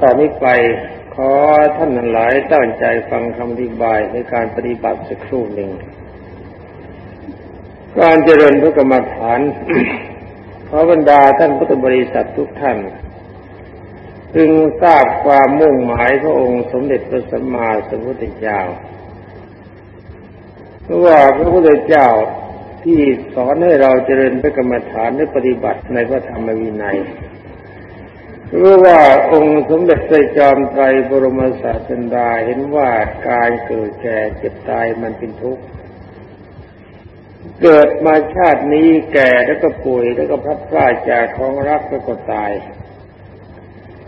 ต่อนนี้ไปขอท่านหลายตั้งใจฟังคำอธิบายในการปฏิบัติสักครู่หนึ่ง การเจริญพระกรรมฐานขอบรรดาท่านพุทธบริษัททุกท่านจึงทราบความมุ่งหมายพระองค์สมเด็จพระสัมมาสัมพุทธเจ้าเพราะว่าพระพุทธเจ้าที่สอนให้เราเจริญพระกรรมฐานและปฏิบัติในพระธรรมวินัย รู้ว่าองค์สมเด็จพระจอมไตรบรมศาสดาเห็นว่าการเกิดแก่เจ็บตายมันเป็นทุกข์ เกิดมาชาตินี้แก่แล้วก็ป่วยแล้วก็พัดพลาดจากของรักแล้วก็ตาย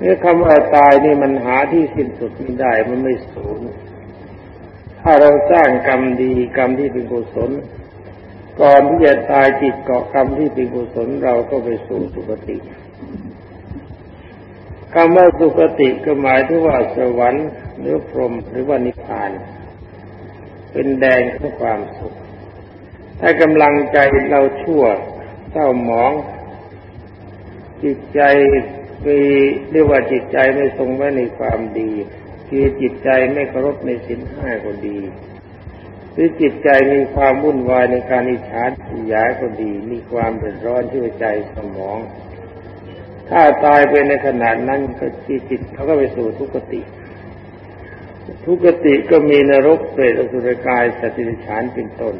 นี่คำว่าตายนี่มันหาที่สิ้นสุดไม่ได้มันไม่สูญถ้าเราสร้างกรรมดีกรรมที่เป็นกุศลก่อนที่จะตายจิตเกาะกรรมที่เป็นกุศลเราก็ไปสู่สุคติ คำว่าสุคติก็หมายถึงว่าสวรรค์หรือพรหมหรือว่านิพพาน เป็นแดงของความสุข ถ้ากำลังใจเราชั่วเศร้าหมอง จิตใจมีเรียกว่าจิตใจไม่ทรงไว้ในความดีคือจิตใจไม่เคารพในสินห้าก็ดี หรือจิตใจมีความวุ่นวายในการอิจฉาทิยาก็ดี มีความเดือดร้อนที่ใจสมอง ถ้าตายไปในขนาดนั้นก็ที่จิตเขาก็ไปสู่ทุกติ ทุกติก็มีนรกเปรตอสุรกายสติฉานเป็นต้น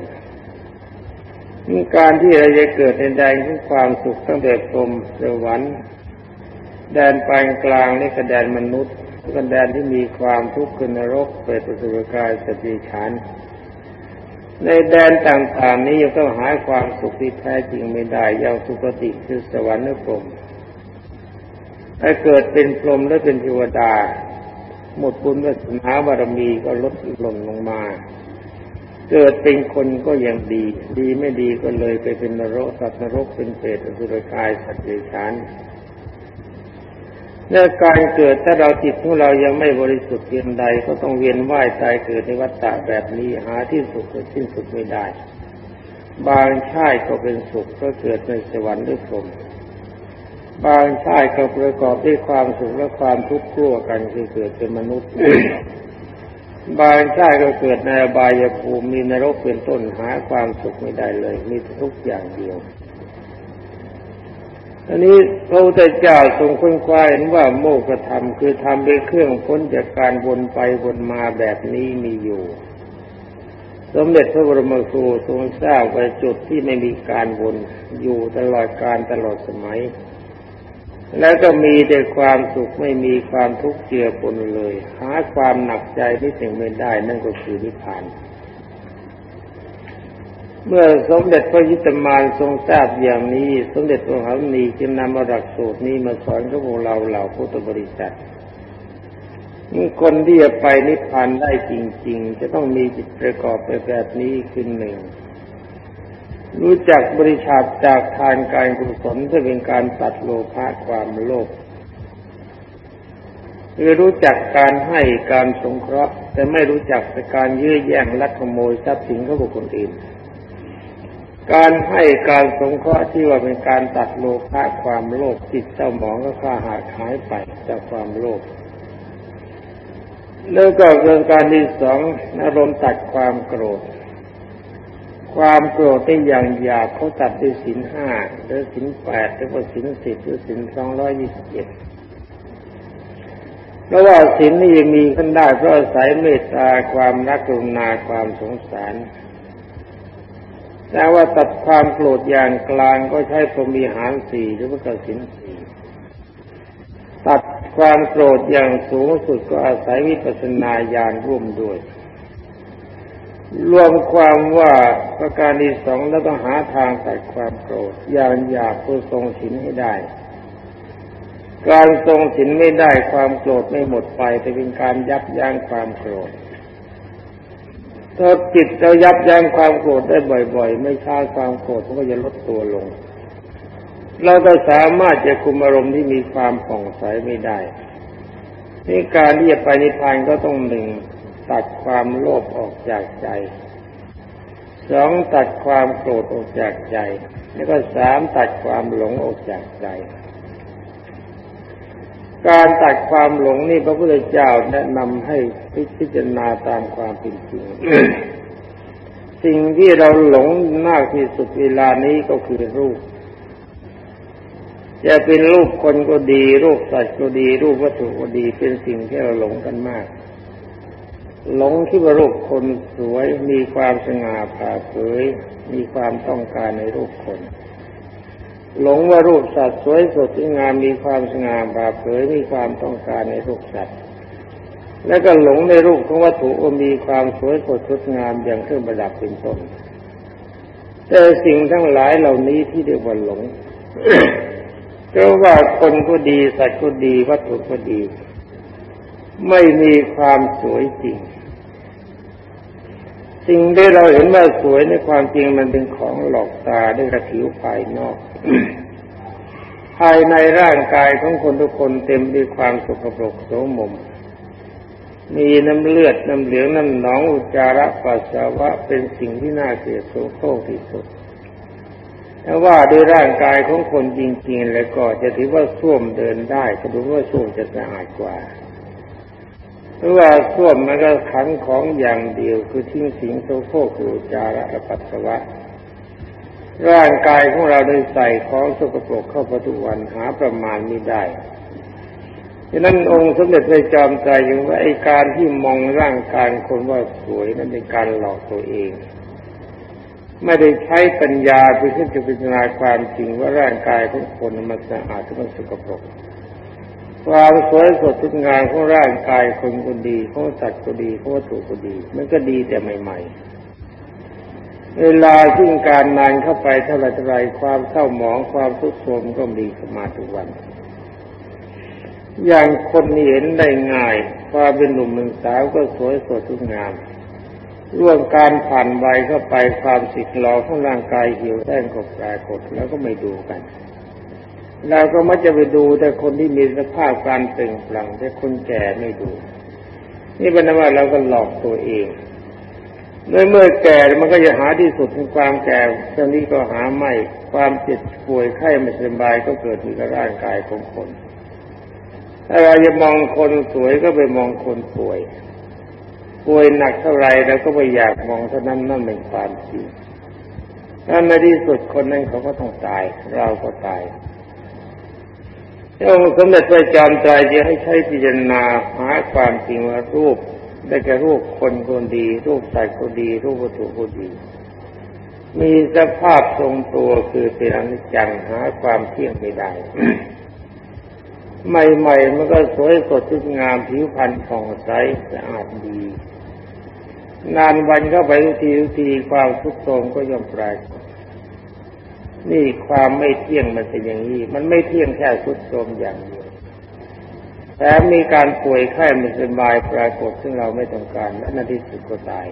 การที่เราจะเกิดในแดนของความสุขตั้งแต่พรมสวรรค์แดนปานกลางนี่ก็แดนมนุษย์ก็แดนที่มีความทุกข์คือนรกเปรตสุรกายสติฉานในแดนต่างๆนี้ยังต้องหาความสุขที่แท้จริงไม่ได้ยังสุคติคือสวรรค์นพรม ถ้าเกิดเป็นพรหมและเป็นเทวดา หมดบุญวาสนาบารมีก็ลดลงลงมา เกิดเป็นคนก็ยังดี ดีไม่ดีก็เลยไปเป็นนรกสัตว์นรกเป็นเปรตสุรกายสัตว์เดรัจฉานในการเกิดถ้าเราจิตของเรายังไม่บริสุทธิ์เพียงใดก็ต้องเวียนว่ายตายเกิดในวัฏฏะแบบนี้หาที่สุดสิ้นสุดไม่ได้ บางชาติก็เป็นสุขก็เกิดในสวรรค์ด้วยพรหม บางชาติก็ประกอบด้วยความสุขและความทุกข์ทั่วกันคือเกิดเป็นมนุษย์ บางชาติก็เกิดในอบายภูมิมีนรกเป็นต้นหาความสุขไม่ได้เลย มีทุกอย่างเดียวอันนี้พระพุทธเจ้าทรงค้นคว้าเห็นว่าโมกธรรมคือทำเป็นเครื่องพ้นจากการวนไปวนมาแบบนี้มีอยู่สมเด็จพระบรมครูทรงทราบไว้จุดที่ไม่มีการวนอยู่ตลอดการตลอดสมัย แล้วก็มีแต่ความสุขไม่มีความทุกข์เจือปนเลย หาความหนักใจที่ถึงไม่ได้ นั่นก็คือนิพพาน เมื่อสมเด็จพระยิตมานทรงทราบอย่างนี้ สมเด็จพระหันีจึงนำหลักสูตรนี้มาสอนกับพวกเราเหล่าพุทธบริษัทนี่คนที่จะไปนิพพานได้จริง ๆ จะต้องมีจิตประกอบไปแบบนี้ขึ้นหนึ่ง รู้จักบริชาจากทานการกุศลจะเป็นการตัดโลภะความโลภคือรู้จักการให้การสงเคราะห์ แต่ไม่รู้จักการยื้อแย่งลักขโมยทรัพย์สินของบุคคลอื่น การให้การสงเคราะห์ที่ว่าเป็นการตัดโลภะความโลภจิตเจ้าหมองก็ค่าหาหายไปจากความโลภแล้วก็เรื่องการที่สองอารมณ์ตัดความโกรธ ความโกรธที่อย่างหยาบเขาตัดด้วยสินห้าหรือสินแปดหรือว่าสินสิบหรือสินสองร้อยยี่สิบเจ็ดเพราะว่าสินนี่ยังมีขึ้นได้เพราะอาศัยเมตตาความรักกรุณาความสงสารแต่ว่าตัดความโกรธอย่างกลางก็ใช้พรมีหารสี่หรือว่ากสินสี่ตัดความโกรธอย่างสูงสุดก็อาศัยวิปัสสนาญาณร่วมด้วย รวมความว่าประการที่สองแล้วต้องหาทางตัดความโกรธอย่างหยาบเพื่อทรงสินให้ได้ การทรงสินไม่ได้ความโกรธไม่หมดไปแต่เป็นการยับยั้งความโกรธถ้าจิตเรายับยั้งความโกรธได้บ่อย ๆ ไม่ช้าความโกรธมันก็จะลดตัวลง เราก็สามารถจะคุมอารมณ์ที่มีความผ่องใสไม่ได้นี่การที่จะไปนิพพานก็ต้องหนึ่ง ตัดความโลภออกจากใจสองตัดความโกรธออกจากใจ แล้วก็สามตัดความหลงออกจากใจ การตัดความหลงนี่พระพุทธเจ้าแนะนำให้พิจารณาตามความเป็นจริงสิ่งที่เราหลงมากที่สุดเวลานี้ก็คือรูป จะเป็นรูปคนก็ดี รูปสัตว์ก็ดี รูปวัตถุก็ดี เป็นสิ่งที่เราหลงกันมาก หลงที่ว่ารูปคนสวยมีความสง่าผ่าเผย มีความต้องการในรูปคน หลงว่ารูปสัตว์สวยสดงามมีความสง่าผ่าเผย มีความต้องการในรูปสัตว์ แล้วก็หลงในรูปของวัตถุว่ามีความสวยสดงดงามอย่างเครื่องประดับเป็นต้นแต่สิ่งทั้งหลายเหล่านี้ที่เรียกว่าหลงเพราะว่าคนก็ดีสัตว์ก็ดีวัตถุก็ดี ไม่มีความสวยจริง สิ่งที่เราเห็นว่าสวยในความจริงมันเป็นของหลอกตาด้วยกระผิวภายนอก ภายในร่างกายของคนทุกคนเต็มด้วยความสกปรกโสมม มีน้ำเลือดน้ำเหลืองน้ำหนองอุจจาระปัสสาวะเป็นสิ่งที่น่าเกลียดโสโครกที่สุดถ้าว่าด้วยร่างกายของคนจริง ๆ แล้วก็จะถือว่าส้วมเดินได้ก็ดูว่าส้วมจะสะอาดกว่า เพราะว่าส้วมมันก็ขังของอย่างเดียว คือทิ้งสิ่งโสโคกคือจาระปัสสาวะ ร่างกายของเราได้ใส่ของสกปรกเข้าไปทุกวันหาประมาณไม่ได้ดังนั้นองค์สมเด็จพระจอมใจยังว่าไอการที่มองร่างกายคนว่าสวยนั้นเป็นการหลอกตัวเอง ไม่ได้ใช้ปัญญาไปขึ้นจะพิจารณาความจริงว่าร่างกายของคนมันสะอาดหรือมันสกปรก ความสวยสดทุกงานของร่างกายคนก็ดีของสัตว์ก็ดีของวัตถุก็ดี มันก็ดีแต่ใหม่ ๆ เวลาซึ่งการนานเข้าไปเท่าไรเท่าไรความเศร้าหมองความทุกข์โทมก็มีขึ้นมาทุกวัน อย่างคนเห็นได้ง่ายความเป็นหนุ่มเป็นสาวก็สวยสดทุกงามร่วมการผ่านใบเข้าไปความสิกหลอของร่างกายเหี่ยวแห้งกบปลากดแล้วก็ไม่ดูกัน เราก็มักจะไปดูแต่คนที่มีสภาพการเปล่งปลั่งแต่คนแก่ไม่ดู นี่เป็นว่าเราก็หลอกตัวเองเมื่อเมื่อแก่มันก็จะหาที่สุดของความแก่ตอนนี้ก็หาไม่ ความเจ็บป่วยไข้ไม่สบายก็เกิดที่กับร่างกายของคนถ้าเราจะมองคนสวยก็ไปมองคนป่วย ป่วยหนักเท่าไรเราก็ไม่อยากมองเท่านั้นนั่นเป็นความจริงถ้าในที่สุดคนนั้นเขาก็ต้องตาย เราก็ตาย องค์สมเด็จพระจอมใจจะให้ใช้พิจารณาหาความจริงว่ารูป ได้แก่รูปคนคนดี รูปสัตว์คนดี รูปวัตถุคนดี มีสภาพทรงตัวคือเป็นอนิจจังหาความเที่ยงไม่ได้ใหม่ๆมันก็สวยสดทุกงามผิวพรรณผ่องใสสะอาดดี นานวันเข้าไปทุกทีทุกทีความทุกข์โทมก็ย่อมปรากฏ นี่ความไม่เที่ยงมันเป็นอย่างนี้ มันไม่เที่ยงแค่สุดโทมอย่างเดียวแถมมีการป่วยไข้ไม่สบายปรากฏซึ่งเราไม่ต้องการและนาทีสุดก็ตาย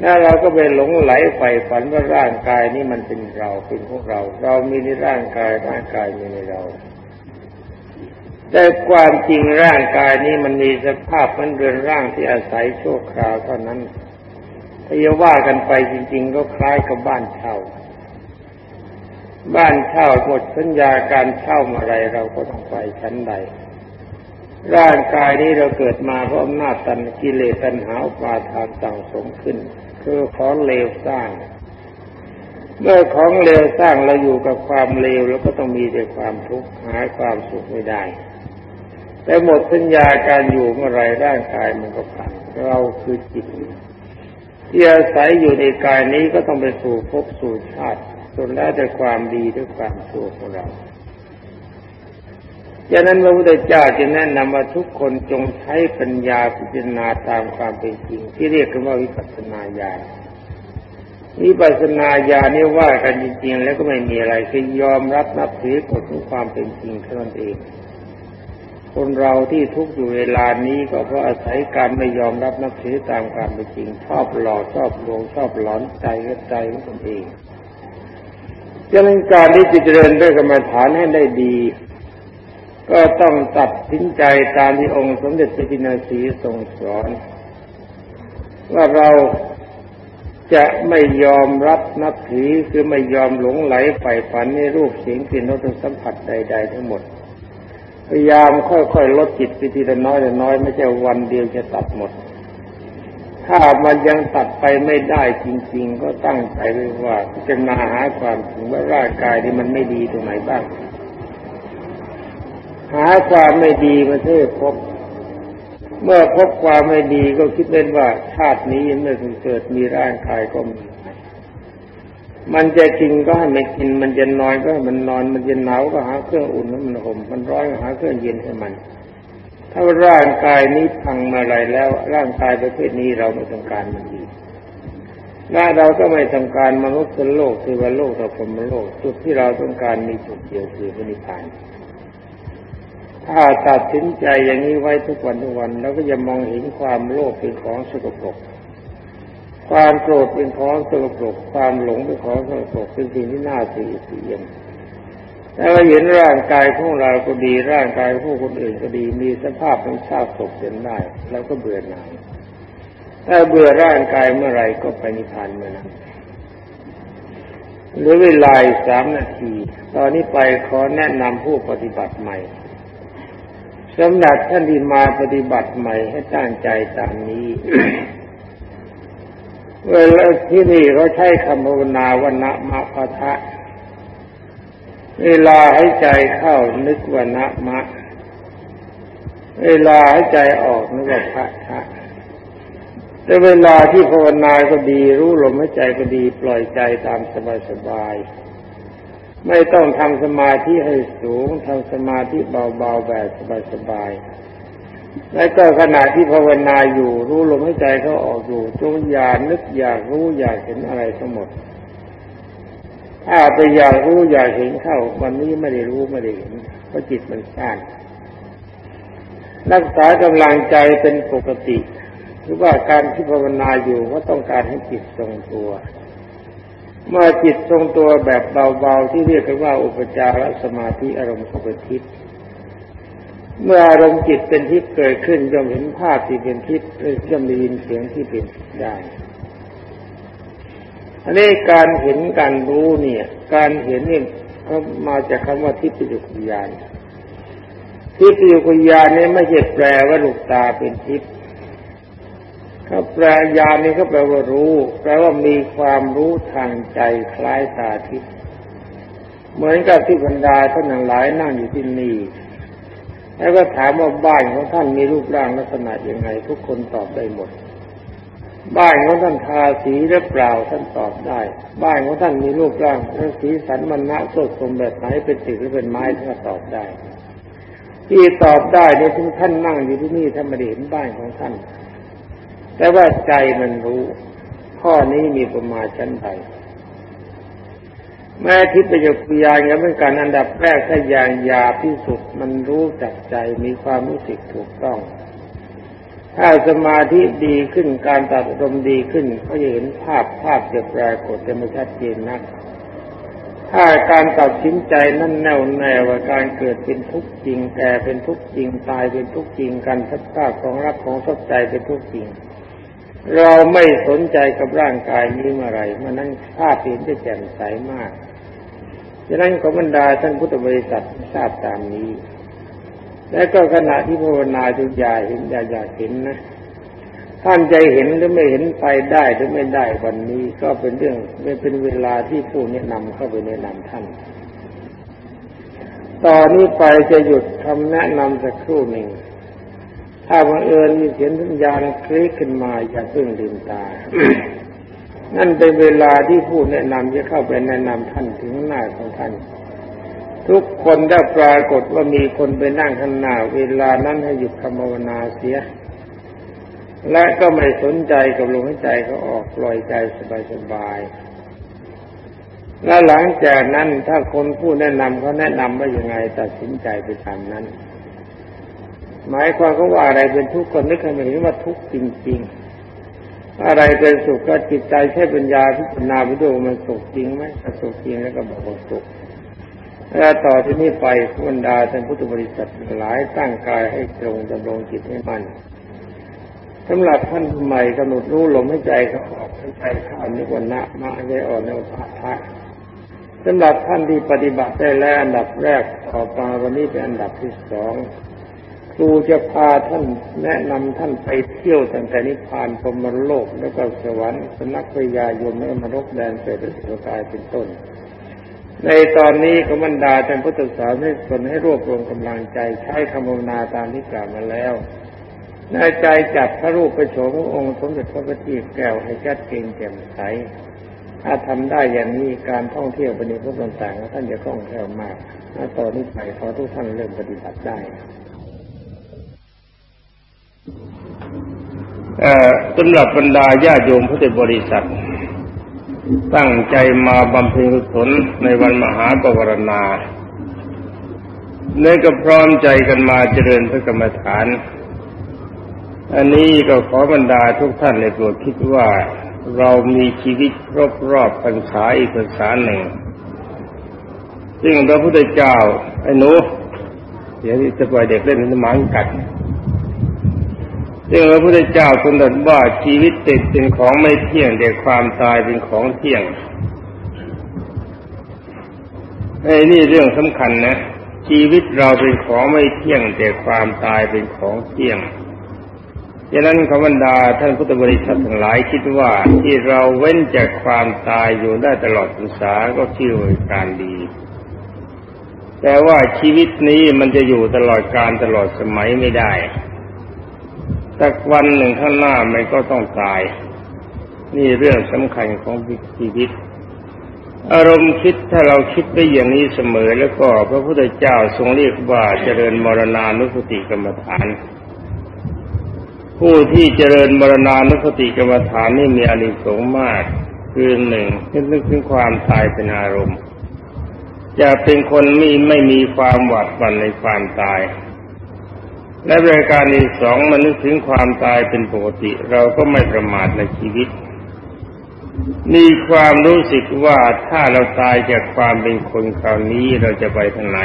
แล้วเราก็ไปหลงไหลใฝ่ฝันว่าร่างกายนี้มันเป็นเราเป็นพวกเรา เรามีในร่างกายร่างกายมีในเรา แต่ความจริงร่างกายนี้มันมีสภาพมันเรือนร่างที่อาศัยชั่วคราวเท่านั้นถ้าจะว่ากันไปจริง ๆ ก็คล้ายกับบ้านเช่า บ้านเช่าหมดสัญญาการเช่าอะไรเราก็ต้องไปชั้นใด ร่างกายนี้เราเกิดมาเพราะอำนาจตันกิเลสตัณหาปาทานต่างสมขึ้น คือของเลวสร้าง เมื่อของเลวสร้างเราอยู่กับความเลวเราก็ต้องมีแต่ความทุกข์หาความสุขไม่ได้แต่หมดสัญญาการอยู่เมื่อไรร่างกายมันก็พังเราคือจิตที่อาศัยอยู่ในกายนี้ก็ต้องไปสู่ภพสู่ชาติ สุดแล้วแต่ความดีด้วยความชั่วของเราดังนั้นพระพุทธเจ้าจะแนะนำว่าทุกคนจงใช้ปัญญาพิจารณาตามความเป็นจริง ที่เรียกกันว่าวิปัสสนาญาณวิปัสสนาญาณนี่ว่ากันจริงๆ แล้วก็ไม่มีอะไรคือยอมรับนับถือกฎของความเป็นจริงเท่านั้นเอง คนเราที่ทุกอยู่เวลานี้ก็เพราะอาศัยการไม่ยอมรับนับถือตามความเป็นจริงชอบหลอกชอบลวงชอบหลอนใจกับใจของตนเอง จะเป็นการที่จะเจริญด้วยกรรมฐานให้ได้ดี ก็ต้องตัดสินใจตามที่องค์สมเด็จพระจินสีทรงสอน ว่าเราจะไม่ยอมรับนับถือคือไม่ยอมหลงไหลใฝ่ฝันในรูปเสียงกลิ่นรสสัมผัสใด ๆ ทั้งหมด พยายามค่อยๆลดจิตไปทีละน้อยละน้อยไม่ใช่วันเดียวจะตัดหมด ถ้ามันยังตัดไปไม่ได้จริง ๆ ก็ตั้งใจไว้ว่าจะมาหาความถึงว่าร่างกายนี่มันไม่ดีตรงไหนบ้าง หาความไม่ดีมาเทศพบ เมื่อพบความไม่ดีก็คิดเป็นว่าชาตินี้เมื่อเกิดมีร่างกายก็มีมันจะกินก็ให้มันกิน มันจะนอนก็ให้มันนอน มันจะหนาวก็หาเครื่องอุ่นให้มันห่ม มันร้อนก็หาเครื่องเย็นให้มัน ถ้าร่างกายนี้พังมาอะไรแล้ว ร่างกายประเภทนี้เราไม่ต้องการมันดีและเราก็ไม่ต้องการมนุษย์โลกคือว่าโลกเราพรมโลกจุดที่เราต้องการมีจุดเดียวคือพระนิพพานถ้าตัดสินใจอย่างนี้ไว้ทุกวันทุกวันเราก็จะมองเห็นความโลภเป็นของสกปรกความโกรธเป็นของสกปรกความหลงเป็นของสกปรกเป็นสิ่งที่น่าสีเสียม แต่ว่าเห็นร่างกายของเราก็ดีร่างกายของคนอื่นก็ดี มีสภาพเป็นชาติศพจนได้แล้วก็เบื่อหน่ายถ้าเบื่อร่างกายเมื่อไรก็ไปนิพพานเมื่อนั้นหรือเวลาสามนาที ตอนนี้ไปขอแนะนำผู้ปฏิบัติใหม่สำหรับท่านที่มาปฏิบัติใหม่ให้ตั้งใจตามนี้เวลาที่นี่เขาใช้คำภาวนาวันะมะพะทะ เวลาให้ใจเข้านึกวันะมะ เวลาให้ใจออกนึกว่าพระทะแต่เวลาที่ภาวนาก็ดี รู้ลมหายใจก็ดี ปล่อยใจตามสบายๆไม่ต้องทำสมาธิให้สูงทำสมาธิเบาๆแบบสบายๆแล้วก็ขณะที่ภาวนาอยู่ รู้ลมหายใจเขาออกอยู่จงอย่านึกอยากรู้อยากเห็นอะไรทั้งหมด ถ้าไปอยากรู้อยากเห็นเข้า วันนี้ไม่ได้รู้ไม่ได้เห็นเพราะจิตมันสั้นรักษากำลังใจเป็นปกติหรือว่าการที่ภาวนาอยู่ก็ต้องการให้จิตทรงตัว เมื่อจิตทรงตัวแบบเบาๆที่เรียกกันว่าอุปจารสมาธิอารมณ์สุขทิพย์เมื่ออารมณ์จิตเป็นทิพย์เกิดขึ้นย่อมเห็นภาพที่เป็นทิพย์ย่อมได้ยินเสียงที่เป็นได้ อันนี้การเห็นการรู้เนี่ย การเห็นนี่ก็มาจากคำว่าทิพย์จุกยานทิพย์จุกยานนี่ไม่ใช่แปลว่าลูกตาเป็นทิพย์เขาแปลยานนี่ก็แปลว่ารู้ แปลว่ามีความรู้ทางใจคล้ายตาทิพย์เหมือนกับที่บรรดาท่านหลายนั่งอยู่ที่นี่แล้วก็ถามว่าบ้านของท่านมีรูปร่างลักษณะยังไง ทุกคนตอบได้หมด บ้านของท่านทาสีหรือเปล่าท่านตอบได้ บ้านของท่านมีรูปร่างและสีสันมันนะสดสมแบบไหนเป็นติหรือเป็นไม้ท่านตอบได้ ที่ตอบได้เนี่ยทุกท่านนั่งอยู่ที่นี่ท่านไม่ได้เห็นบ้านของท่าน แต่ว่าใจมันรู้ ข้อนี้มีประมาณชั้นใดแม้ทิพยกุยานก็เป็นการอันดับแรกถ้าอย่างยาพิสุทธิ์มันรู้จักใจมีความรู้สึกถูกต้อง ถ้าสมาธิดีขึ้นการตัดอารมณ์ดีขึ้นก็จะเห็นภาพภาพจะปรากฏจะไม่ชัดเจนนัก ถ้าการตัดสินใจนั่นแน่วแน่ว่าการเกิดเป็นทุกข์จริงแก่เป็นทุกข์จริงตายเป็นทุกข์จริงการทัดทาของรักของสดใจเป็นทุกข์จริง เราไม่สนใจกับร่างกายนี้เมื่อไรมันนั้นภาพเห็นจะแจ่มใสมากฉะนั้นขอบรรดาท่านพุทธบริษัททราบตามนี้ และก็ขณะที่ภาวนาทุกอย่าเห็นอย่าอยากเห็นนะ ท่านใจเห็นหรือไม่เห็นไปได้หรือไม่ได้วันนี้ก็เป็นเรื่องไม่เป็นเวลาที่ผู้แนะนำเข้าไปแนะนำท่าน ตอนนี้ไปจะหยุดคำแนะนำสักครู่หนึ่ง ถ้าบังเอิญมีเสียงสัญญาณคลิกขึ้นมาอย่าเพิ่งลืมตา นั่นเป็นเวลาที่ผู้แนะนำจะเข้าไปแนะนำท่านถึงหน้าของท่าน ทุกคนได้ปรากฏว่ามีคนไปนั่งข้างหน้าเวลานั้นให้หยุดคำภาวนาเสีย และก็ไม่สนใจกับลมหายใจเขาออกปล่อยใจสบายๆและหลังจากนั้นถ้าคนผู้แนะนำเขาแนะนำว่ายังไงตัดสินใจไปตามนั้น หมายความว่าอะไรเป็นทุกข์คนนึกให้เห็นว่าทุกข์จริง ๆ อะไรเป็นสุขก็จิตใจใช้ปัญญาพิจารณาไปดูมันสุขจริงไหมถ้าสุขจริงแล้วก็บอกว่าสุข แล้วต่อที่นี้ไปบรรดาท่านพุทธบริษัทหลายตั้งกายให้ตรงดำรงจิตให้มันสำหรับท่านใหม่กำหนดรู้ลมให้ใจเขาออกให้ใจเข้านิวรณะมาใจอ่อนในพระพระสำหรับท่านที่ปฏิบัติได้แล้วอันดับแรกต่อมาวันนี้เป็นอันดับที่สองครูจะพาท่านแนะนำท่านไปเที่ยวตั้งแต่นิพพานพรมโลกแล้วก็สวรรค์สนักพยายมและมรกแดนเปรตสุกายเป็นต้น ในตอนนี้ก็บรรดาท่านพุทธศาสนิกชนให้รวบรวมกำลังใจใช้คำภาวนาตามที่กล่าวมาแล้วในใจจับพระรูปประโฉมองค์สมเด็จพระบัณฑิตแก้วให้ชัดเจนแจ่มใสถ้าทำได้อย่างนี้การท่องเที่ยวไปในพวกต่างๆท่านจะคล่องแคล่วมากและต่อนนี้ไปขอทุกท่านเริ่มปฏิบัติได้สำหรับบรรดาญาโยมพุทธบริษัท ตั้งใจมาบำเพ็ญกุศลในวันมหาปวารณาเนื่อก็พร้อมใจกันมาเจริญพระกรรมฐาน อันนี้ก็ขอบรรดาทุกท่านในโปรดคิดว่าเรามีชีวิตครบรอบพรรษาอีกพรรษาหนึ่ง ซึ่งพระพุทธเจ้าไอ้หนูเดี๋ยวจะปล่อยเด็กเล่นมันมังกัด ซึ่งพระพุทธเจ้าทรงตรัสว่าชีวิตติดเป็นของไม่เที่ยงแต่ความตายเป็นของเที่ยงไอ้นี่เรื่องสำคัญนะ ชีวิตเราเป็นของไม่เที่ยงแต่ความตายเป็นของเที่ยงดังนั้นขบรรดาท่านพุทธบริษัททั้งหลายคิดว่าที่เราเว้นจากความตายอยู่ได้ตลอดพรรษาก็ชื่อว่าการดี แต่ว่าชีวิตนี้มันจะอยู่ตลอดการตลอดสมัยไม่ได้ สักวันหนึ่งข้างหน้ามันก็ต้องตาย นี่เรื่องสำคัญของชีวิต อารมณ์คิดถ้าเราคิดไปอย่างนี้เสมอแล้วก็พระพุทธเจ้าทรงเรียกว่าเจริญมรณานุสติกรรมฐาน ผู้ที่เจริญมรณานุสติกรรมฐานนี่มีอานิสงส์มากคือหนึ่งนึกถึงความตายเป็นอารมณ์จะเป็นคนไม่ไม่มีความหวาดหวั่นในความตาย และรายการที่สองมันนึกถึงความตายเป็นปกติ เราก็ไม่ประมาทในชีวิต มีความรู้สึกว่าถ้าเราตายจากความเป็นคนคราวนี้เราจะไปทางไหน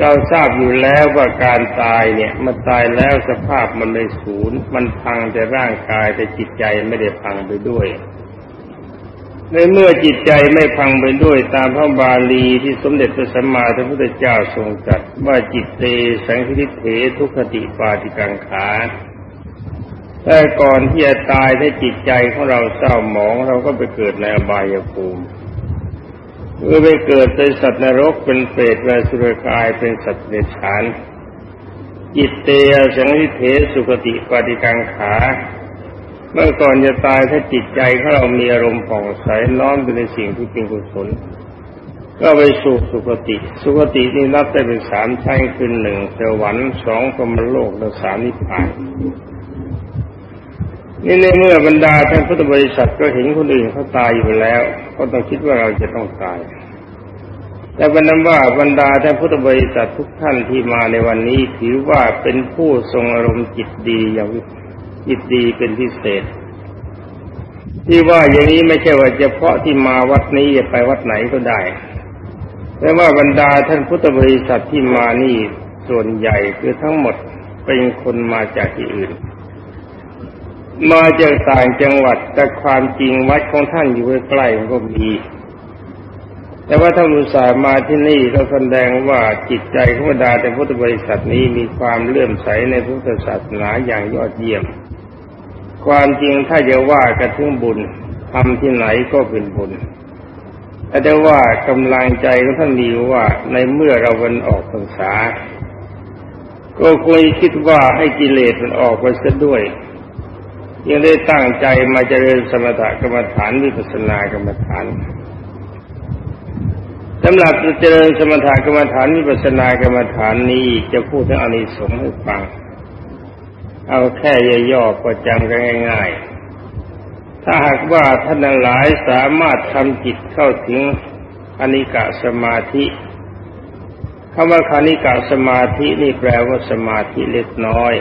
เราทราบอยู่แล้วว่าการตายเนี่ย มันตายแล้วสภาพมันไม่สูญมันพังแต่ร่างกายแต่จิตใจไม่ได้พังไปด้วย ในเมื่อจิตใจไม่พังไปด้วยตามพระบาลีที่สมเด็จพระสัมมาสัมพุทธเจ้าทรงตรัสว่าจิตเตสังคิเถทุกขติปาติกังขาแต่ก่อนที่จะตายถ้าจิตใจของเราเศร้าหมองเราก็ไปเกิดในอบายภูมิเมื่อไปเกิดเป็นสัตว์นรกเป็นเปรตเป็นสุรกายเป็นสัตว์เดรัจฉานจิตเตสังคิเถสุขติปาติกังขา เมื่อก่อนจะตายถ้าจิตใจของเรามีอารมณ์ผ่องใสน้อมไปในสิ่งที่เป็นกุศลก็ไปสู่สุคติ สุคตินี่นับได้เป็นสามชั้นคือหนึ่งสวรรค์สองพรมโลกและสามนิพพานนี่ในเมื่อบรรดาท่านพุทธบริษัทก็เห็นคนอื่นเขาตายอยู่แล้ว ก็ต้องคิดว่าเราจะต้องตาย แต่บรรดาว่าบรรดาท่านพุทธบริษัททุกท่านที่มาในวันนี้ถือว่าเป็นผู้ทรงอารมณ์จิตดีอย่าง จิตดีเป็นพิเศษ ที่ว่าอย่างนี้ไม่ใช่ว่าเฉพาะที่มาวัดนี้จะไปวัดไหนก็ได้แต่ว่าบรรดาท่านพุทธบริษัทที่มานี่ส่วนใหญ่คือทั้งหมดเป็นคนมาจากที่อื่น มาจากต่างจังหวัดแต่ความจริงวัดของท่านอยู่ใกล้ๆก็มีแต่ว่าท่านอุตส่าห์มาที่นี่ก็แสดงว่าจิตใจของบรรดาแต่พุทธบริษัทนี้มีความเลื่อมใสในพุทธศาสนาอย่างยอดเยี่ยม ความจริงถ้าจะว่ากระทึงบุญทำที่ไหนก็เป็นบุญแต่ได้ว่ากำลังใจของท่านมีว่าในเมื่อเราวันออกพรรษา ก็ควรคิดว่าให้กิเลสมันออกไปซะด้วย ยังได้ตั้งใจมาเจริญสมถกรรมฐานวิปัสสนากรรมฐานสำหรับเจริญสมถกรรมฐานวิปัสสนากรรมฐานนี้จะพูดถึงอานิสงส์ให้ฟัง เอาแค่ย่อๆก็จำกันง่าย ๆ ถ้าหากว่าท่านหลายสามารถทำจิตเข้าถึงคณิกะสมาธิคำว่าคณิกะสมาธินี่แปลว่าสมาธิเล็กน้อย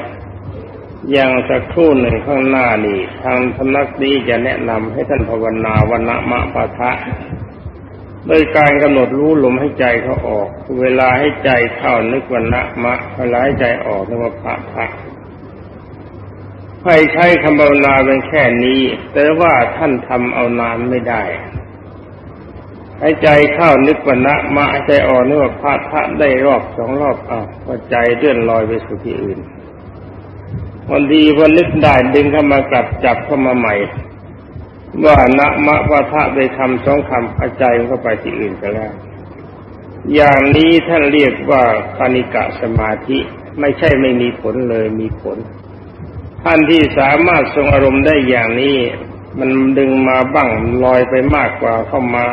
อย่างสักครู่หนึ่งข้างหน้านี่ ทางธนักนี้จะแนะนำให้ท่านภาวนาวันมะปะทะโดยการกำหนดรู้ลมให้ใจเขาออก เวลาให้ใจเข้านึกวันละมะเวลาให้ใจออกนึกว่าพระพระ ให้ใช้คำภาวนาเป็นแค่นี้ แต่ว่าท่านทำเอานานไม่ได้หายใจเข้านึกว่านะมาใจออกนึกว่าพระทะได้รอบสองรอบอ้าวพอใจเลื่อนลอยไปสู่ที่อื่นวันดีพอนึกได้ดึงเข้ามากลับจับเข้ามาใหม่ ว่านะมะพะทะได้คำสองคำอาใจมันก็ไปที่อื่นไปแล้ว อย่างนี้ท่านเรียกว่าคานิกะสมาธิไม่ใช่ไม่มีผลเลยมีผล ท่านที่สามารถทรงอารมณ์ได้อย่างนี้ มันดึงมาบ้างลอยไปมากกว่าเข้ามา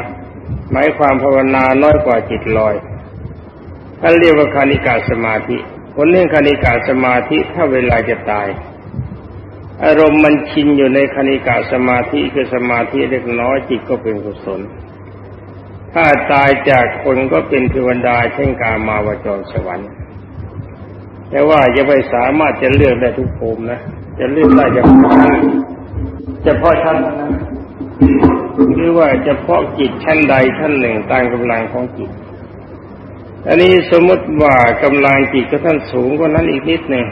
หมายความภาวนาน้อยกว่าจิตลอยท่านเรียกว่าคานิกาสมาธิผลเรื่องคานิกาสมาธิถ้าเวลาจะตาย อารมณ์มันชินอยู่ในคานิกาสมาธิคือสมาธิเล็กน้อยจิตก็เป็นกุศลถ้าตายจากคนก็เป็นเทวดาเช่นกามาวจรสวรรค์แต่ว่าจะไม่สามารถจะเลือกได้ทุกภูมินะ จะเลือกได้เฉพาะเฉพาะชั้นหรือว่าเฉพาะจิตชั้นใดชั้นหนึ่งตามกำลังของจิต อันนี้สมมติว่ากำลังจิตก็ท่านสูงกว่านั้นอีกนิดหนึ่ง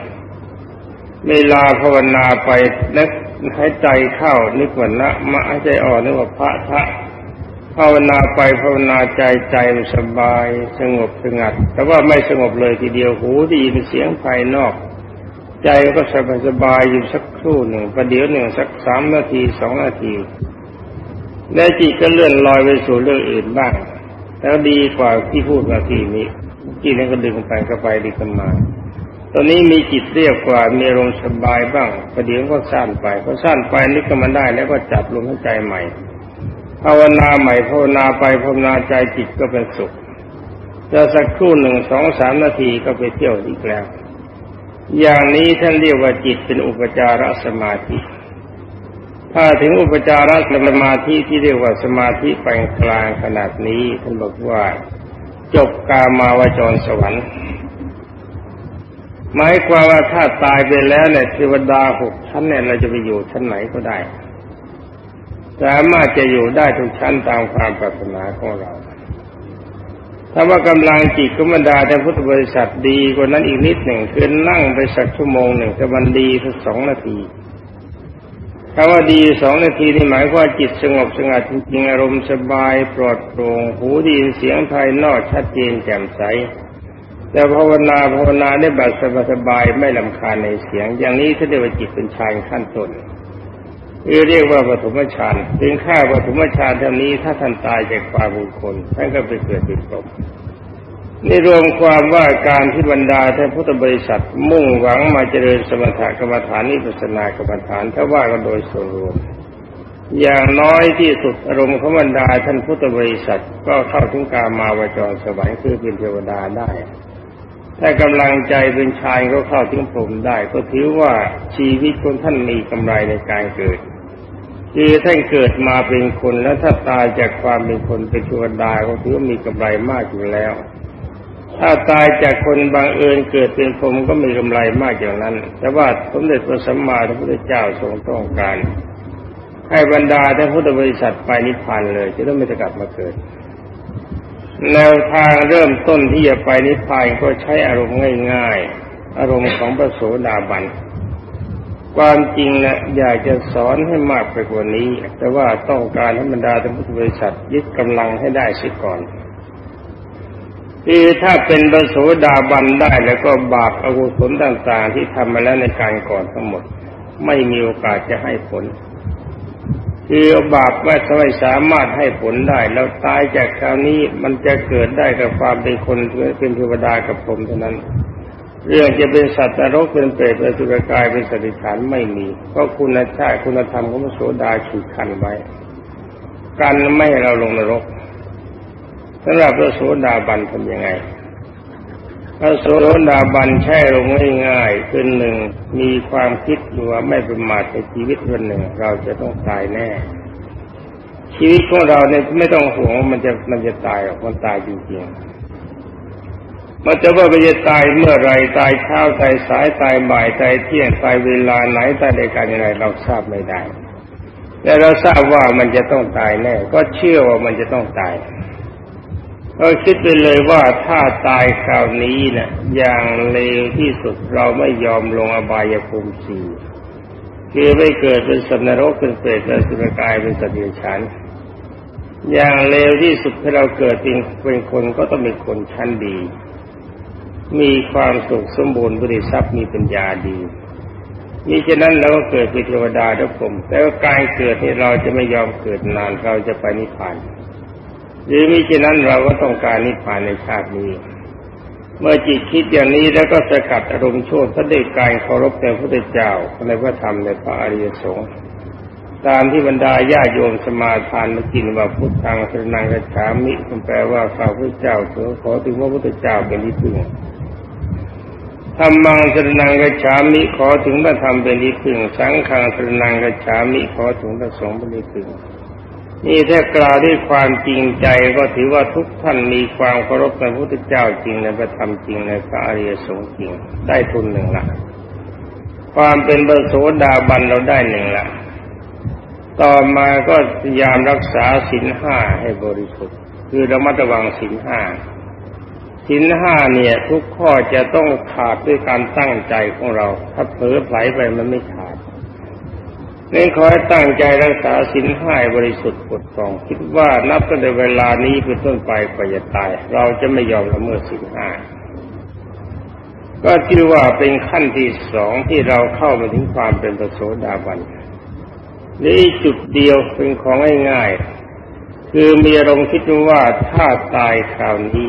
เวลาภาวนาไปนึกหายใจเข้านึกว่านะมะหายใจออกนึกว่าพระทะภาวนาไปภาวนาใจใจมันสบายสงบสงัด แต่ว่าไม่สงบเลยทีเดียวหูได้ยินเสียงภายนอก ใจก็สบายสบายอยู่สักครู่หนึ่งประเดี๋ยวหนึ่งสักสามนาทีสองนาที และจิตก็เลื่อนลอยไปสู่เรื่องอื่นบ้าง แล้วดีกว่าที่พูดมาทีนี้จิตนั้นก็ดึงไปก็ไปดีกันมา ตอนนี้มีจิตเรียกกว่ามีอารมณ์สบายบ้างประเดี๋ยวก็สั้นไปก็สั้นไปนึกก็มันได้แล้วก็จับลมหายใจใหม่ภาวนาใหม่ภาวนาไปภาวนาใจจิตก็เป็นสุขจะสักครู่หนึ่งสองสามนาทีก็ไปเที่ยวอีกแล้ว อย่างนี้ท่านเรียกว่าจิตเป็นอุปจารสมาธิ ถ้าถึงอุปจารสมาธิที่เรียกว่าสมาธิปานกลางขนาดนี้ท่านบอกว่าจบกามาวจรสวรรค์หมายความว่าถ้าตายไปแล้วเนี่ยเทวดาหกชั้นเนี่ยเราจะไปอยู่ชั้นไหนก็ได้ สามารถจะอยู่ได้ทุกชั้นตามความปรารถนาของเรา ถ้าว่ากำลังจิตกุมดาแต่พุทธบริษัทดีกว่านั้นอีกนิดหนึ่งคือนั่งไปสักชั่วโมงหนึ่งแต่มันดีสักสองนาทีคำว่าดีสองนาทีนี่หมายว่าจิตสงบสงัดจริงอารมณ์สบายปลอดโปร่งหูดีเสียงภายนอกชัดเจนแจ่มใสแต่ภาวนาภาวนาได้แบบสบายๆไม่ลำคาญในเสียง อย่างนี้ถ้าเรียกว่าจิตเป็นฌานขั้นต้น เรียกว่าปฐมฌานเป็นค่าปฐมฌานเท่านี้ถ้าท่านตายจากความบุญคนท่านก็ไปเกิดเป็นพรหมนี่รวมความว่าการที่บรรดาท่านพุทธบริษัทมุ่งหวังมาเจริญสมถกรรมฐานนิพพานากรรมฐานถ้าว่ากันโดยส่วนรวม อย่างน้อยที่สุดอารมณ์ของบรรดาท่านพุทธบริษัทก็เข้าถึงการมาวจรสวรรค์คือเป็นเทวดาได้ ถ้ากำลังใจเป็นชายก็เข้าถึงพรหมได้ ก็ถือว่าชีวิตของท่านมีกำไรในการเกิด คือท่านเกิดมาเป็นคนแล้วถ้าตายจากความเป็นคนเป็นเทวดาก็ถือว่ามีกำไรมากอยู่แล้ว ถ้าตายจากคนบางเอิญเกิดเป็นพรหมก็มีกำไรมากอย่างนั้น แต่ว่าสมเด็จพระสัมมาสัมพุทธเจ้าทรงต้องการ ให้บรรดาท่านพุทธบริษัทไปนิพพานเลยจะต้องไม่จะกลับมาเกิดแนวทางเริ่มต้นที่จะไปนิพพานก็ใช้อารมณ์ง่าย ๆ อารมณ์ของพระโสดาบัน ความจริงนะอยากจะสอนให้มากไปกว่านี้ แต่ว่าต้องการให้บรรดาท่านพุทธบริษัทยึดกำลังให้ได้สิก่อนคือถ้าเป็นพระโสดาบันได้แล้วก็บาปอกุศลต่าง ๆ ที่ทำมาแล้วในการก่อนทั้งหมด ไม่มีโอกาสจะให้ผลคือบาปไม่สามารถให้ผลได้แล้วตายจากคราวนี้มันจะเกิดได้กับความเป็นคนเป็นเทวดากับพรหมเท่านั้น เรื่องจะเป็นสัตว์นรกเป็นเปรตเป็นสุรกายเป็นสติฐานไม่มีเพราะคุณชาติคุณธรรมของพระโสดาขีดขันไว้ กันไม่ให้เราลงนรกสำหรับพระโสดาบันทำยังไง พระโสดาบันใช่ลงง่ายๆคือหนึ่งมีความคิดว่าไม่ประมาทในชีวิตวันหนึ่ง เราจะต้องตายแน่ ชีวิตของเราเนี่ยไม่ต้องห่วงมันจะมันจะตายหรอกมันตายจริงๆ มันจะว่ามันจะตายเมื่อไรตายเช้าตายสายตายบ่ายตายเที่ยงตายเวลาไหนตายในการยังไงเราทราบไม่ได้แต่เราทราบว่ามันจะต้องตายแน่ก็เชื่อว่ามันจะต้องตายเราคิดไปเลยว่าถ้าตายคราวนี้นะ่ยอย่างเลวที่สุดเราไม่ยอมลงอบายภูมิสี่คือไม่เกิดเป็นสัตว์นรกเป็นเปรตเป็นสุรกายเป็นสัตว์เดรัจฉานอย่างเลวที่สุดที่เราเกิดเป็นเป็นคนก็ต้องเป็นคนชั้นดี มีความสุขสมบูรณ์บริสัทธิ์มีปัญญาดีมิฉะนั้นเราก็เกิดเป็นเทวดาทุกคนแต่ว่าการเกิดที่เราจะไม่ยอมเกิดนานเราจะไปนิพพาน หรือมิฉะนั้นเราก็ต้องการนิพพานในชาตินี้ เมื่อจิตคิดอย่างนี้แล้วก็สกัดอารมณ์ชั่วก็ได้การเคารพในพระพุทธเจ้าในพระธรรมในพระอริยสงฆ์ตามที่บรรดาญาโยมสมาทานมากินว่าพุทธังสรนังกัจฉามิแปลว่าข้าพระเจ้าเถอขอถึงพระพุทธเจ้าเป็นที่พึ่ง ธรรมังสรนังกัจฉามิขอถึงพระธรรมเป็นที่พึ่งสังฆังสรนังกัจฉามิขอถึงพระสงฆ์เป็นที่พึ่งนี่ถ้ากล่าวด้วยความจริงใจก็ถือว่าทุกท่านมีความเคารพในพระพุทธเจ้าจริงในพระธรรมจริงในพระอริยสงฆ์จริงได้ทุนหนึ่งละความเป็นบรโสดาบันเราได้หนึ่งละต่อมาก็พยายามรักษาศีลห้าให้บริสุทธิ์คือระมัดระวังศีลห้า ศีลห้าเนี่ย ทุกข้อจะต้องขาดด้วยการตั้งใจของเรา ถ้าเผลอไผลไปมันไม่ขาดนี่ขอให้ตั้งใจรักษาศีลห้าบริสุทธิ์ปดตอง คิดว่านับตั้งแต่เวลานี้เป็นต้นไปกว่าจะตาย เราจะไม่ยอมละเมิดศีลห้าก็ชื่อว่าเป็นขั้นที่สองที่เราเข้ามาถึงความเป็นประโสดาบันนี่จุดเดียวเป็นของง่ายๆคือมีอารมณ์คิดว่าถ้าตายคราวนี้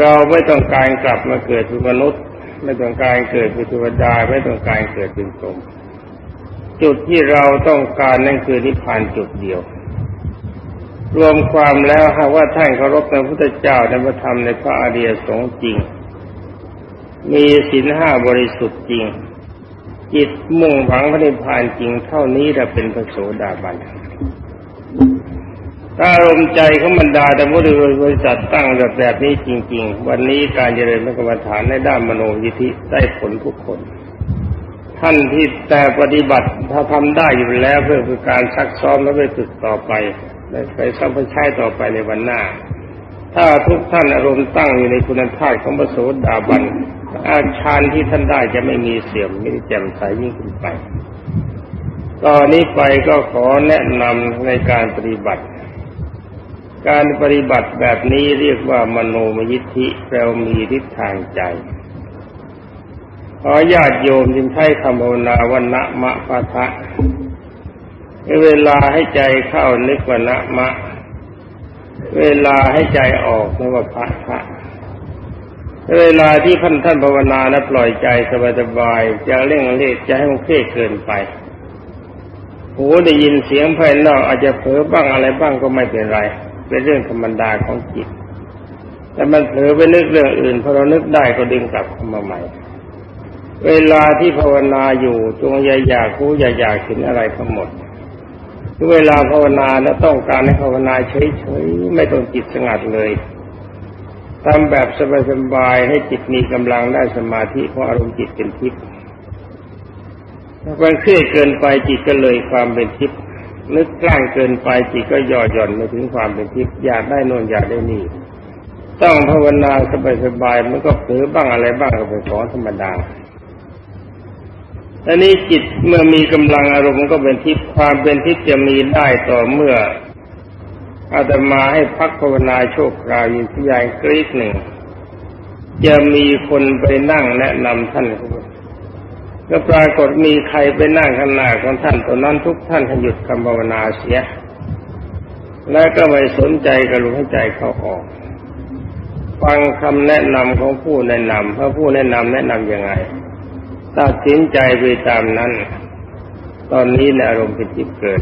เราไม่ต้องการกลับมาเกิดเป็นมนุษย์ ไม่ต้องการเกิดเป็นเทวดาไม่ต้องการเกิดเป็นพรหมจุดที่เราต้องการนั่นคือนิพพานจุดเดียว รวมความแล้วหากว่าท่านเคารพในพระพุทธเจ้าในพระธรรมในพระอริยสงฆ์จริง มีศีลห้าบริสุทธิ์จริง จิตมุ่งหวังพระนิพพานจริง เท่านี้จะเป็นพระโสดาบัน อารมณ์ใจของบรรดาแต่มุบริษัทตั้งแบบแบบนี้จริง ๆ วันนี้การเจริญพระกรรมฐานในด้านมโนยิธิได้ผลทุกคน ท่านที่แต่ปฏิบัติถ้าทำได้อยู่แล้วเพื่อคือการซักซ้อมและไปฝึกต่อไปและไปซ้ำไปใช้ต่อไปในวันหน้า ถ้าทุกท่านอารมณ์ตั้งอยู่ในคุณธาตุของพระโสดาบันอาชานที่ท่านได้จะไม่มีเสื่อมไม่แจ่มใสยิ่งขึ้นไปตอนนี้ไปก็ขอแนะนำในการปฏิบัติ การปฏิบัติแบบนี้เรียกว่ามโนมยิทธิแปลมีทิศทางใจขอญาติโยมจึงใช้คำภาวนาวันนะมะปะทะเวลาให้ใจเข้านึกวันนะมะ เวลาให้ใจออกนึกว่าพะทะเวลาที่ท่านท่านภาวนาและปล่อยใจสบายๆจะเร่งเรียจะให้มันเครียดเกินไปหูได้ยินเสียงภายนอกอาจจะเผลอบ้างอะไรบ้างก็ไม่เป็นไร เป็นเรื่องธรรมดาของจิต แต่มันเผลอไปนึกเรื่องอื่นพอเรานึกได้ก็ดึงกลับเข้ามาใหม่ เวลาที่ภาวนาอยู่จงอย่าอยากรู้อย่าอยากเห็นอะไรทั้งหมดเวลาภาวนาแล้วต้องการให้ภาวนาเฉยๆไม่ต้องจิตสงัดเลยทำแบบสบายๆให้จิตมีกำลังได้สมาธิเพราะอารมณ์จิตเป็นทิพย์ถ้ามันเครียดเกินไปจิตก็เลยความเป็นทิพย์ นึกกล้างเกินไปจิตก็ย่อหย่อนมาถึงความเป็นทิพย์อยากได้นอนอยากได้นี่ ต้องภาวนาสบายๆมันก็เผลอบ้างอะไรบ้างก็เป็นของธรรมดาอันนี้จิตเมื่อมีกำลังอารมณ์ก็เป็นทิพย์ความเป็นทิพย์จะมีได้ต่อเมื่ออาตมาให้พักภาวนาโชคราวอยู่ที่ยายกรีกหนึ่งจะมีคนไปนั่งแนะนำท่าน ก็ปรากฏมีใครไปนั่งข้างหน้าของท่านตอนนั้นทุกท่านหยุดคำภาวนาเสีย และก็ไม่สนใจกระลุให้ใจเขาออก ฟังคำแนะนำของผู้แนะนำเพราะผู้แนะนำแนะนำยังไงตัดสินใจไปตามนั้น ตอนนี้ในอารมณ์เป็นจิตเกิด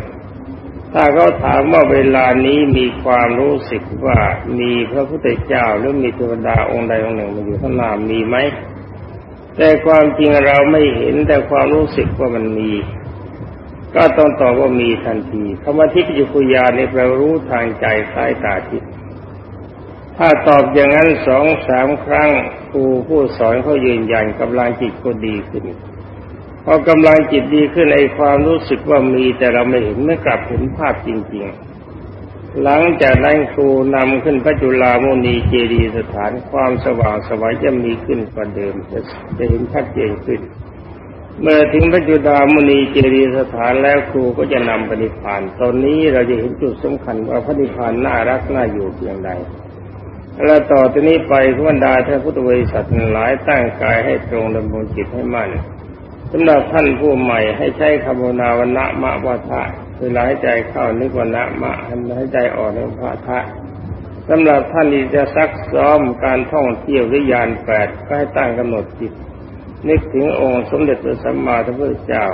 ถ้าเขาถามว่าเวลานี้มีความรู้สึกว่ามีพระพุทธเจ้าหรือมีเทวดาองค์ใดองค์หนึ่งมาอยู่ข้างหน้ามีไหม แต่ความจริงเราไม่เห็นแต่ความรู้สึกว่ามันมี ก็ต้องตอบว่ามีทันทีคำว่าทิพยุคุยานในแปลรู้ทางใจสายตาทิพถ้าตอบอย่างนั้นสองสามครั้งครูผู้สอนเขายืนยันกำลังจิตก็ดีขึ้นพอกำลังจิตดีขึ้นในความรู้สึกว่ามีแต่เราไม่เห็นไม่กลับเห็นภาพจริง ๆ หลังจากนั้นครูนำขึ้นพระจุลาโมนีเจดีสถานความสว่างสวัยจะมีขึ้นกว่าเดิมจะจะเห็นชัดเจนขึ้น เมื่อถึงพระจุดามณีเจดียสถานแล้วครูก็จะนำปณิพานตอนนี้เราจะเห็นจุดสำคัญว่าพระนิพพานน่ารักน่าอยู่เพียงใดและต่อจากนี้ไปขบรรดาท่านพุทธบริษัทหลายตั้งกายให้ตรงดำรงจิตให้มั่นสำหรับท่านผู้ใหม่ให้ใช้คำภาวนาวันนะมะวะทะ เวลาให้ใจเข้านึกวันนะมะให้ใจออกนึกพระทะสำหรับท่านที่จะซักซ้อมการท่องเที่ยววิญญาณแปดก็ให้ตั้งกำหนดจิต นึกถึงองค์สมเด็จพระสัมมาสัมพุทธเจ้า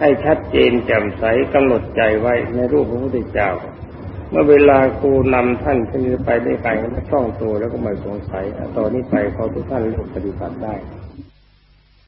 ให้ชัดเจนแจ่มใสกำหนดใจไว้ในรูปพระพุทธเจ้า เมื่อเวลาครูนำท่านขึ้นไปได้ไกลก็คล่องตัวแล้วก็ไม่สงสัยตอนนี้ไปขาทุกท่านเลือกปฏิบัติได้